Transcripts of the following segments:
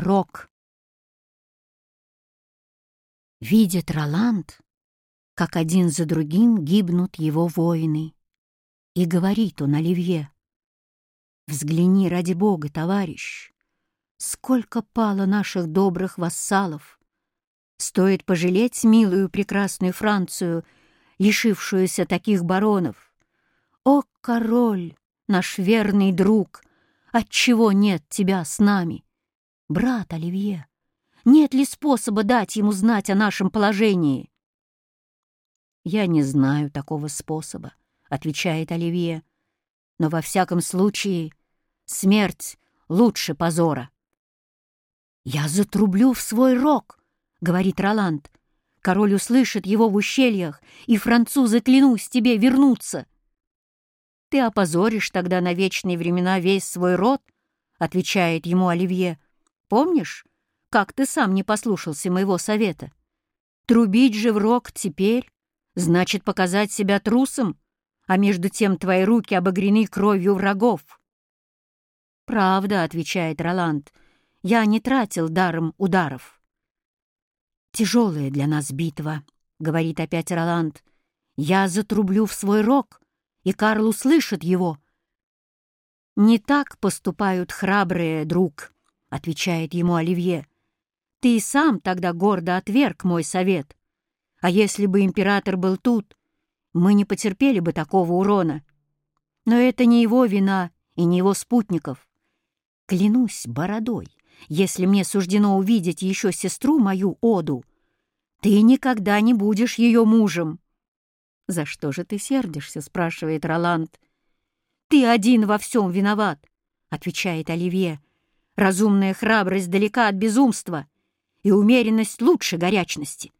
Рок. Видит Роланд, как один за другим гибнут его воины, и говорит он Оливье, «Взгляни ради Бога, товарищ, сколько пало наших добрых вассалов! Стоит пожалеть милую прекрасную Францию, лишившуюся таких баронов. О, король, наш верный друг, отчего нет тебя с нами?» «Брат Оливье, нет ли способа дать ему знать о нашем положении?» «Я не знаю такого способа», — отвечает Оливье. «Но во всяком случае смерть лучше позора». «Я затрублю в свой рог», — говорит Роланд. «Король услышит его в ущельях, и французы, клянусь тебе, вернутся». «Ты опозоришь тогда на вечные времена весь свой род», — отвечает ему Оливье. Помнишь, как ты сам не послушался моего совета? Трубить же в рог теперь значит показать себя трусом, а между тем твои руки обогрены кровью врагов. «Правда», — отвечает Роланд, — «я не тратил даром ударов». «Тяжелая для нас битва», — говорит опять Роланд. «Я затрублю в свой рог, и Карл услышит его». «Не так поступают храбрые, друг», — отвечает ему Оливье. «Ты и сам тогда гордо отверг мой совет. А если бы император был тут, мы не потерпели бы такого урона. Но это не его вина и не его спутников. Клянусь бородой, если мне суждено увидеть еще сестру мою Оду, ты никогда не будешь ее мужем». «За что же ты сердишься?» — спрашивает Роланд. «Ты один во всем виноват», — отвечает Оливье. Разумная храбрость далека от безумства, и умеренность лучше горячности.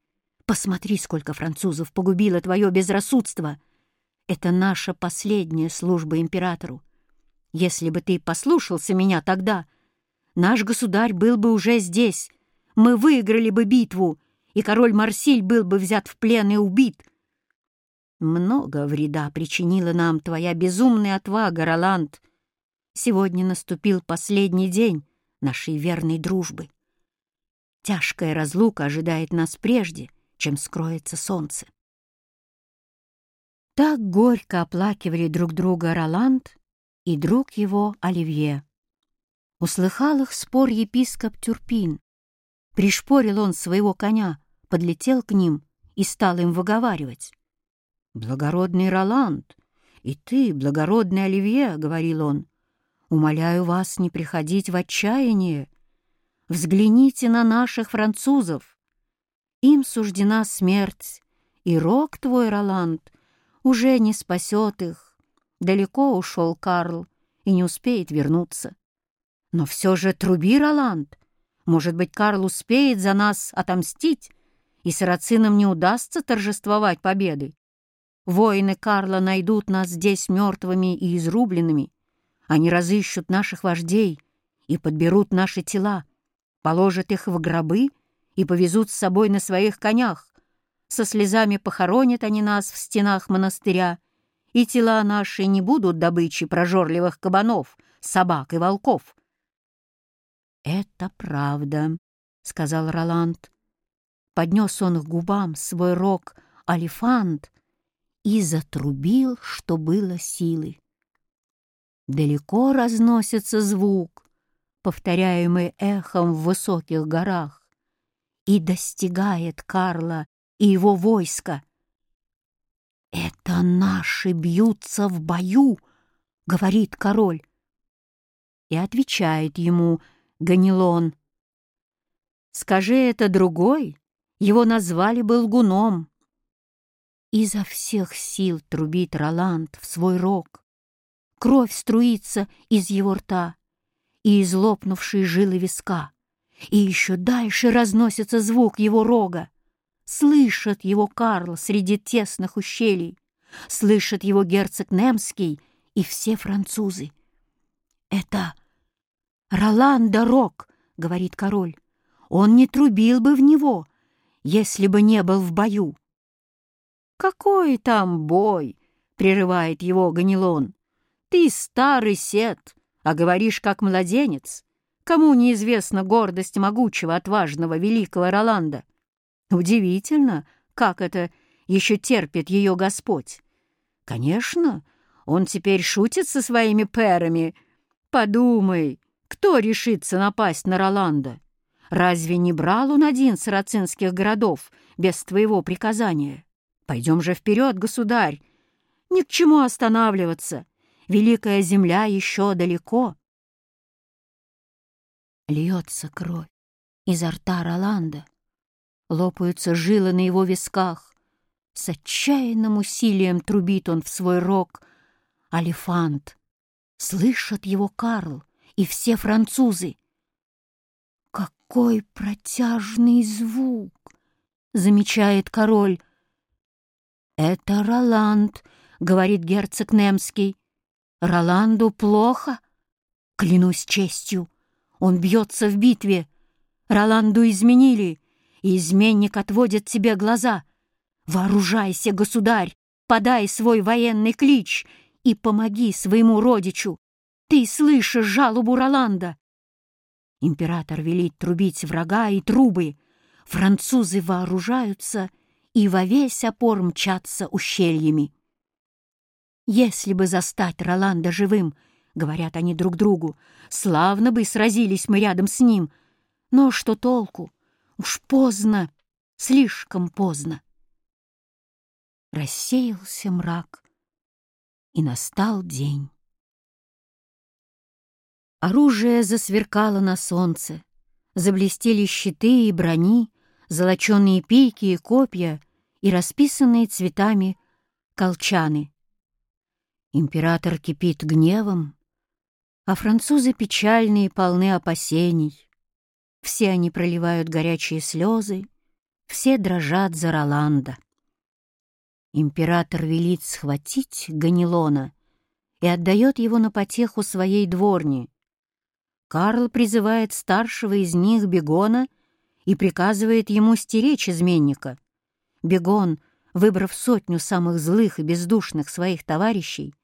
Посмотри, сколько французов погубило твое безрассудство. Это наша последняя служба императору. Если бы ты послушался меня тогда, наш государь был бы уже здесь, мы выиграли бы битву, и король Марсиль был бы взят в плен и убит. Много вреда причинила нам твоя безумная отвага, Роланд. Сегодня наступил последний день, нашей верной дружбы. Тяжкая разлука ожидает нас прежде, чем скроется солнце. Так горько оплакивали друг друга Роланд и друг его Оливье. Услыхал их спор епископ Тюрпин. Пришпорил он своего коня, подлетел к ним и стал им выговаривать. «Благородный Роланд, и ты, благородный Оливье, — говорил он, Умоляю вас не приходить в отчаяние. Взгляните на наших французов. Им суждена смерть, и рок твой, Роланд, уже не спасет их. Далеко ушел Карл и не успеет вернуться. Но все же труби, Роланд. Может быть, Карл успеет за нас отомстить, и сарацинам не удастся торжествовать победы. Воины Карла найдут нас здесь мертвыми и изрубленными, они разыщут наших вождей и подберут наши тела, положат их в гробы и повезут с собой на своих конях. Со слезами похоронят они нас в стенах монастыря, и тела наши не будут добычей прожорливых кабанов, собак и волков. «Это правда», — сказал Роланд. Поднес он к губам свой рог алифант и затрубил, что было силы. Далеко разносится звук, повторяемый эхом в высоких горах, и достигает Карла и его войска. «Это наши бьются в бою», — говорит король. И отвечает ему Ганилон. «Скажи это другой, его назвали бы лгуном». Изо всех сил трубит Роланд в свой рог. Кровь струится из его рта и из лопнувшей жилы виска. И еще дальше разносится звук его рога. Слышит его Карл среди тесных ущелий. Слышит его герцог Немский и все французы. «Это Роланда Рок», — говорит король. «Он не трубил бы в него, если бы не был в бою». «Какой там бой?» — прерывает его Ганилон. Ты старый сет, а говоришь как младенец. Кому неизвестна гордость могучего, отважного, великого Роланда? Удивительно, как это еще терпит ее Господь. Конечно, он теперь шутит со своими перами. Подумай, кто решится напасть на Роланда? Разве не брал он один сарацинских городов без твоего приказания? Пойдем же вперед, государь! Ни к чему останавливаться. Великая земля еще далеко. Льется кровь изо рта Роланда. Лопаются жилы на его висках. С отчаянным усилием трубит он в свой рог. Алифант. Слышат его Карл и все французы. «Какой протяжный звук!» — замечает король. «Это Роланд», — говорит герцог Немский. «Роланду плохо?» «Клянусь честью, он бьется в битве. Роланду изменили, и изменник отводит тебе глаза. Вооружайся, государь, подай свой военный клич и помоги своему родичу. Ты слышишь жалобу Роланда?» Император велит трубить врага и трубы. Французы вооружаются и во весь опор мчатся ущельями. «Если бы застать Роланда живым, — говорят они друг другу, — славно бы сразились мы рядом с ним. Но что толку? Уж поздно, слишком поздно». Рассеялся мрак, и настал день. Оружие засверкало на солнце, заблестели щиты и брони, золоченые пики и копья и расписанные цветами колчаны. Император кипит гневом, а французы печальные и полны опасений. Все они проливают горячие слезы, все дрожат за Роланда. Император велит схватить Ганилона и отдает его на потеху своей дворни, Карл призывает старшего из них, Бегона, и приказывает ему стеречь изменника. Бегон, выбрав сотню самых злых и бездушных своих товарищей,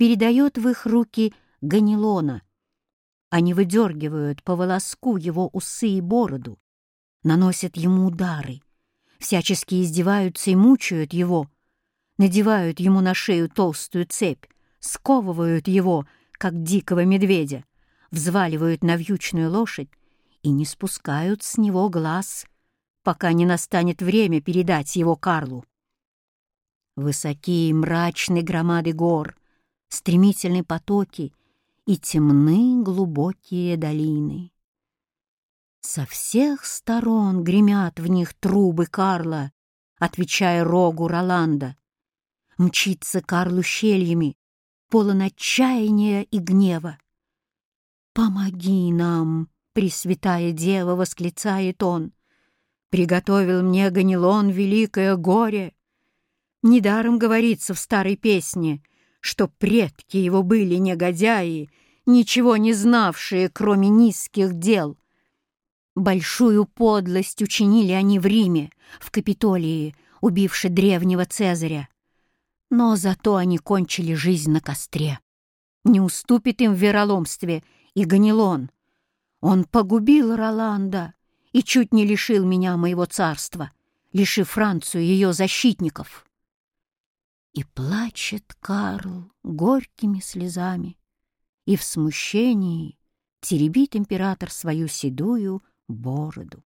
передает в их руки Ганилона. Они выдергивают по волоску его усы и бороду, наносят ему удары, всячески издеваются и мучают его, надевают ему на шею толстую цепь, сковывают его, как дикого медведя, взваливают на вьючную лошадь и не спускают с него глаз, пока не настанет время передать его Карлу. Высокие мрачные громады гор, стремительные потоки и темны глубокие долины. Со всех сторон гремят в них трубы Карла, отвечая рогу Роланда. Мчится Карл ущельями, полон отчаяния и гнева. «Помоги нам!» — Пресвятая Дева восклицает он. «Приготовил мне Ганилон великое горе!» Недаром говорится в старой песне, что предки его были негодяи, ничего не знавшие, кроме низких дел. Большую подлость учинили они в Риме, в Капитолии, убивши древнего Цезаря. Но зато они кончили жизнь на костре. Не уступит им в вероломстве — и Ганилон. Он погубил Роланда и чуть не лишил меня моего царства, лишив Францию ее защитников. И плачет Карл горькими слезами, и в смущении теребит император свою седую бороду.